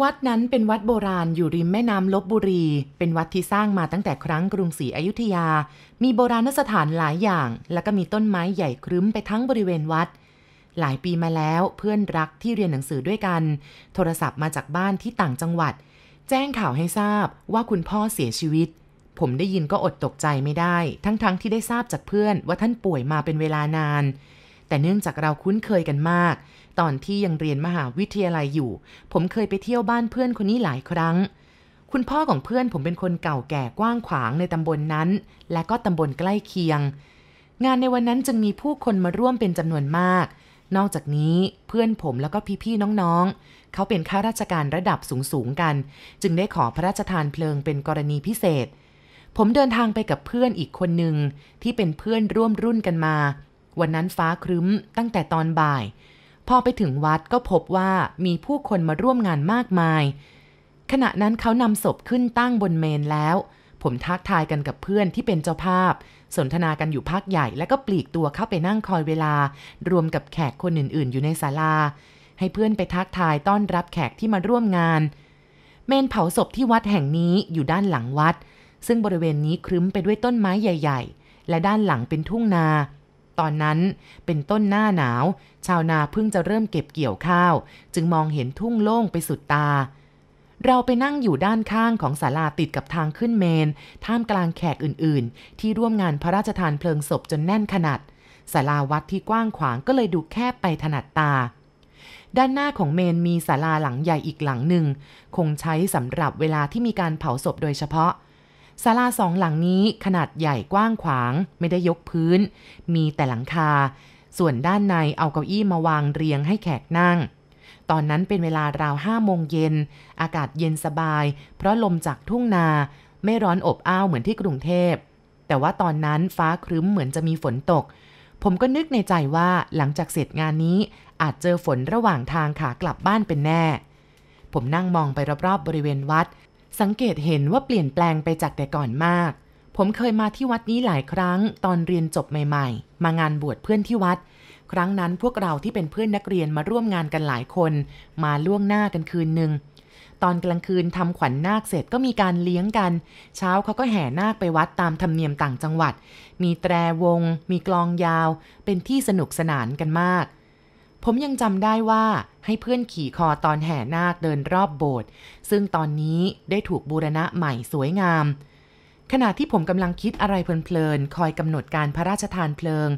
วัดนั้นเป็นวัดโบราณอยู่ริมแม่น้ำลบบุรี เป็นวัดที่สร้างมาตั้งแต่ครั้งกรุงศรีอยุธยา มีโบราณสถานหลายอย่าง แล้วก็มีต้นไม้ใหญ่ครึ้มไปทั้งบริเวณวัด หลายปีมาแล้วเพื่อนรักที่เรียนหนังสือด้วยกัน โทรศัพท์มาจากบ้านที่ต่างจังหวัด แจ้งข่าวให้ทราบว่าคุณพ่อเสียชีวิต ผมได้ยินก็อดตกใจไม่ได้ ทั้งๆทที่ได้ทราบจากเพื่อนว่าท่านป่วยมาเป็นเวลานาน แต่เนื่องจากเราคุ้นเคยกันมาก ตอนที่ยังเรียนมหาวิทยาลัยอยู่ ผมเคยไปเที่ยวบ้านเพื่อนคนนี้หลายครั้ง คุณพ่อของเพื่อนผมเป็นคนเก่าแก่กว้างขวางในตำบลนนั้น และก็ตำบลใกล้เคียง งานในวันนั้นจึงมีผู้คนมาร่วมเป็นจำนวนมาก นอกจากนี้เพื่อนผมแล้วก็พี่ๆน้องๆ เขาเป็นข้าราชการระดับสูงๆกัน จึงได้ขอพระราชทานเพลิงเป็นกรณีพิเศษผมเดินทางไปกับเพื่อนอีกคนหนึ่งที่เป็นเพื่อนร่วมรุ่นกันมา วันนั้นฟ้าครึ้มตั้งแต่ตอนบ่าย พอไปถึงวัดก็พบว่ามีผู้คนมาร่วมงานมากมาย ขณะนั้นเขานำศพขึ้นตั้งบนเมนแล้ว ผมทักทายกันกับเพื่อนที่เป็นเจ้าภาพ สนทนากันอยู่พักใหญ่แล้วก็ปลีกตัวเข้าไปนั่งคอยเวลา รวมกับแขกคนอื่น ๆ อยู่ในศาลา ให้เพื่อนไปทักทายต้อนรับแขกที่มาร่วมงาน เมนเผาศพที่วัดแห่งนี้อยู่ด้านหลังวัด ซึ่งบริเวณนี้ครึ้มไปด้วยต้นไม้ใหญ่ ๆ และด้านหลังเป็นทุ่งนา ตอนนั้นเป็นต้นหน้าหนาว ชาวนาเพิ่งจะเริ่มเก็บเกี่ยวข้าว จึงมองเห็นทุ่งโล่งไปสุดตา เราไปนั่งอยู่ด้านข้างของศาลาติดกับทางขึ้นเมน ท่ามกลางแขกอื่นๆ ที่ร่วมงานพระราชทานเพลิงศพจนแน่นขนาดศาลาวัดที่กว้างขวางก็เลยดูแคบไปถนัดตา ด้านหน้าของเมนมีศาลาหลังใหญ่อีกหลังหนึ่ง คงใช้สำหรับเวลาที่มีการเผาศพโดยเฉพาะ ศาลาสองหลังนี้ขนาดใหญ่กว้างขวางไม่ได้ยกพื้น มีแต่หลังคา ส่วนด้านในเอาเก้าอี้มาวางเรียงให้แขกนั่ง ตอนนั้นเป็นเวลาราวห้าโมงเย็น อากาศเย็นสบาย เพราะลมจากทุ่งนา ไม่ร้อนอบอ้าวเหมือนที่กรุงเทพ แต่ว่าตอนนั้นฟ้าครึ้มเหมือนจะมีฝนตก ผมก็นึกในใจว่าหลังจากเสร็จงานนี้อาจเจอฝนระหว่างทางขากลับบ้านเป็นแน่ผมนั่งมองไปรอบๆบริเวณวัด สังเกตเห็นว่าเปลี่ยนแปลงไปจากแต่ก่อนมาก ผมเคยมาที่วัดนี้หลายครั้ง ตอนเรียนจบใหม่ ๆ มางานบวชเพื่อนที่วัด ครั้งนั้นพวกเราที่เป็นเพื่อนนักเรียนมาร่วมงานกันหลายคน มาล่วงหน้ากันคืนหนึ่งตอนกลางคืนทำขวัญนนาคเสร็จก็มีการเลี้ยงกัน เช้าเขาก็แห่นาคไปวัดตามธรรมเนียมต่างจังหวัด มีแตรวง มีกลองยาว เป็นที่สนุกสนานกันมาก ผมยังจำได้ว่าให้เพื่อนขี่คอตอนแห่นาคเดินรอบโบสถ์ซึ่งตอนนี้ได้ถูกบูรณะใหม่สวยงาม ขณะที่ผมกำลังคิดอะไรเพลินๆ คอยกำหนดการพระราชทานเพลิง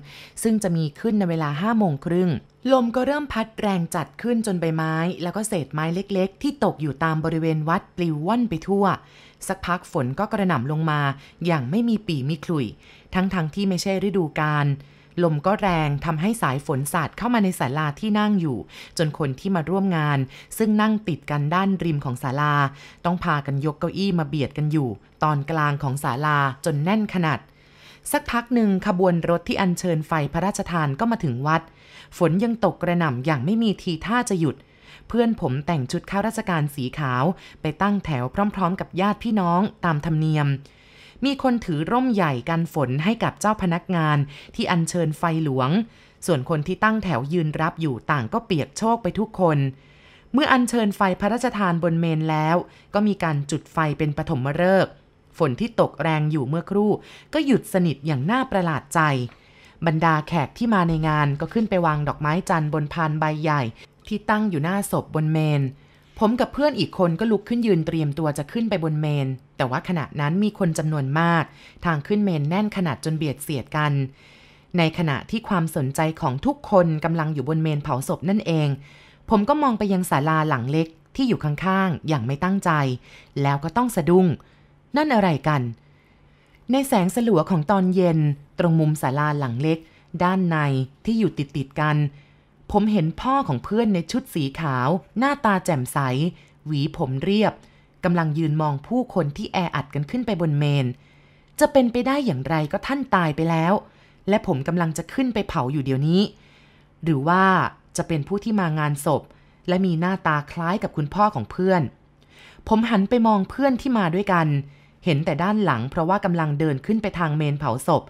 ซึ่งจะมีขึ้นในเวลาห้าโมงครึ่ง ลมก็เริ่มพัดแรงจัดขึ้นจนใบไม้ แล้วก็เศษไม้เล็กๆ ที่ตกอยู่ตามบริเวณวัดปลิวว่อนไปทั่ว สักพักฝนก็กระหน่ำลงมาอย่างไม่มีปีมีขลุ่ย ทั้งๆทที่ไม่ใช่ฤดูกาล ลมก็แรงทำให้สายฝนสาดเข้ามาในศาลาที่นั่งอยู่ จนคนที่มาร่วมงาน ซึ่งนั่งติดกันด้านริมของศาลา ต้องพากันยกเก้าอี้มาเบียดกันอยู่ ตอนกลางของศาลาจนแน่นขนาด สักพักหนึ่งขบวนรถที่อัญเชิญไฟพระราชทานก็มาถึงวัด ฝนยังตกกระหน่ำอย่างไม่มีทีท่าจะหยุดเพื่อนผมแต่งชุดข้าราชการสีขาว ไปตั้งแถวพร้อม ๆ กับญาติพี่น้องตามธรรมเนียม มีคนถือร่มใหญ่กันฝนให้กับเจ้าพนักงานที่อัญเชิญไฟหลวง ส่วนคนที่ตั้งแถวยืนรับอยู่ต่างก็เปียกโชกไปทุกคน เมื่ออัญเชิญไฟพระราชทานบนเมนแล้ว ก็มีการจุดไฟเป็นปฐมฤกษ์ฝนที่ตกแรงอยู่เมื่อครู่ ก็หยุดสนิทอย่างน่าประหลาดใจ บรรดาแขกที่มาในงานก็ขึ้นไปวางดอกไม้จันทร์บนพานใบใหญ่ ที่ตั้งอยู่หน้าศพบนเมน ผมกับเพื่อนอีกคนก็ลุกขึ้นยืนเตรียมตัวจะขึ้นไปบนเมน แต่ว่าขณะนั้นมีคนจำนวนมาก ทางขึ้นเมนแน่นขนาดจนเบียดเสียดกัน ในขณะที่ความสนใจของทุกคนกำลังอยู่บนเมนเผาศพนั่นเอง ผมก็มองไปยังศาลาหลังเล็กที่อยู่ข้างๆ อย่างไม่ตั้งใจ แล้วก็ต้องสะดุ้ง นั่นอะไรกัน ในแสงสลัวของตอนเย็น ตรงมุมศาลาหลังเล็ก ด้านในที่อยู่ติดติดๆกัน ผมเห็นพ่อของเพื่อนในชุดสีขาว หน้าตาแจ่มใส หวีผมเรียบกำลังยืนมองผู้คนที่แออัดกันขึ้นไปบนเมน จะเป็นไปได้อย่างไรก็ท่านตายไปแล้ว และผมกำลังจะขึ้นไปเผาอยู่เดี๋ยวนี้ หรือว่าจะเป็นผู้ที่มางานศพ และมีหน้าตาคล้ายกับคุณพ่อของเพื่อน ผมหันไปมองเพื่อนที่มาด้วยกัน เห็นแต่ด้านหลังเพราะว่ากำลังเดินขึ้นไปทางเมนเผาศพ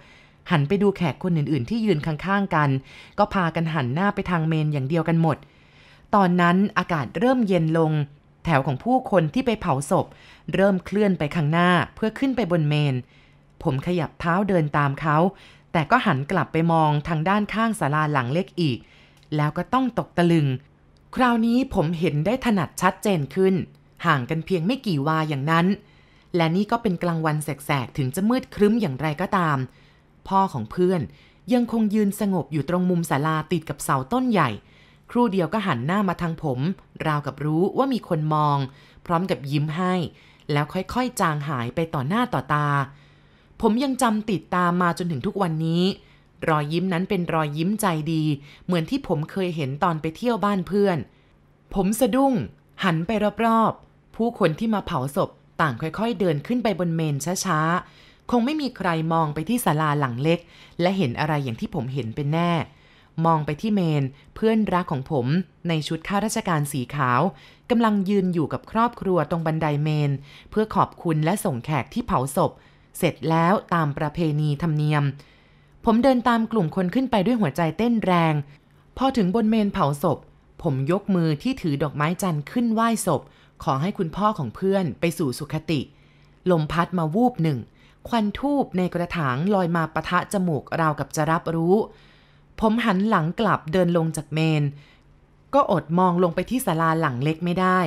หันไปดูแขกคนอื่นๆ ที่ยืนข้างๆกัน ก็พากันหันหน้าไปทางเมนอย่างเดียวกันหมด ตอนนั้นอากาศเริ่มเย็นลง แถวของผู้คนที่ไปเผาศพ เริ่มเคลื่อนไปข้างหน้าเพื่อขึ้นไปบนเมน ผมขยับเท้าเดินตามเขา แต่ก็หันกลับไปมองทางด้านข้างศาลาหลังเล็กอีก แล้วก็ต้องตกตะลึง คราวนี้ผมเห็นได้ถนัดชัดเจนขึ้น ห่างกันเพียงไม่กี่วาอย่างนั้นและนี่ก็เป็นกลางวันแสกๆ ถึงจะมืดครึ้มอย่างไรก็ตาม พ่อของเพื่อน ยังคงยืนสงบอยู่ตรงมุมศาลาติดกับเสาต้นใหญ่ ครู่เดียวก็หันหน้ามาทางผม ราวกับรู้ว่ามีคนมอง พร้อมกับยิ้มให้ แล้วค่อยๆจางหายไปต่อหน้าต่อตา ผมยังจำติดตามมาจนถึงทุกวันนี้ รอยยิ้มนั้นเป็นรอยยิ้มใจดี เหมือนที่ผมเคยเห็นตอนไปเที่ยวบ้านเพื่อน ผมสะดุ้ง หันไปรอบๆผู้คนที่มาเผาศพต่างค่อยๆ เดินขึ้นไปบนเมนช้าๆ คงไม่มีใครมองไปที่ศาลาหลังเล็ก และเห็นอะไรอย่างที่ผมเห็นเป็นแน่ มองไปที่เมน เพื่อนรักของผมในชุดข้าราชการสีขาวกำลังยืนอยู่กับครอบครัวตรงบันไดเมน เพื่อขอบคุณและส่งแขกที่เผาศพ เสร็จแล้วตามประเพณีธรรมเนียม ผมเดินตามกลุ่มคนขึ้นไปด้วยหัวใจเต้นแรง พอถึงบนเมนเผาศพ ผมยกมือที่ถือดอกไม้จันทร์ขึ้นไหว้ศพ ขอให้คุณพ่อของเพื่อนไปสู่สุคติ ลมพัดมาวูบหนึ่ง ควันทูบในกระถางลอยมาปะทะจมูกราวกับจะรับรู้ ผมหันหลังกลับเดินลงจากเมน ก็อดมองลงไปที่ศาลาหลังเล็กไม่ได้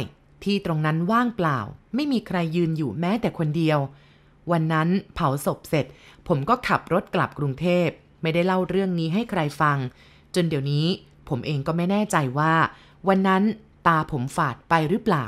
ที่ตรงนั้นว่างเปล่า ไม่มีใครยืนอยู่แม้แต่คนเดียว วันนั้นเผาศพเสร็จ ผมก็ขับรถกลับกรุงเทพ ไม่ได้เล่าเรื่องนี้ให้ใครฟัง จนเดี๋ยวนี้ผมเองก็ไม่แน่ใจว่า วันนั้นตาผมฝาดไปหรือเปล่า